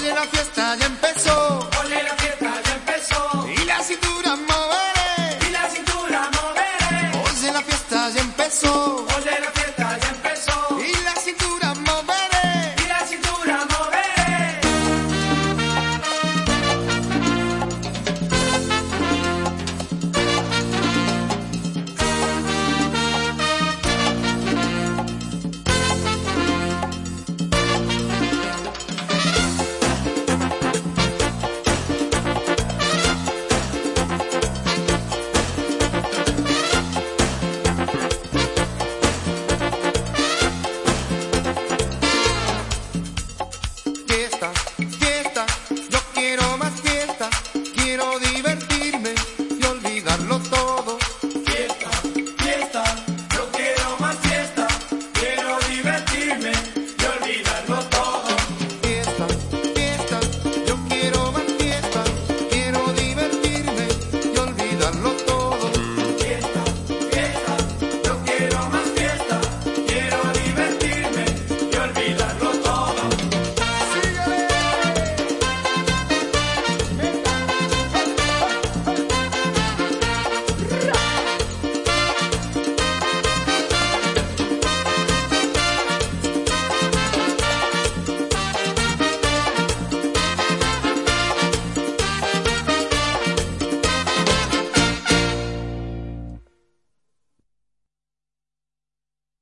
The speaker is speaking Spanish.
Oye, la fiesta ya empezó.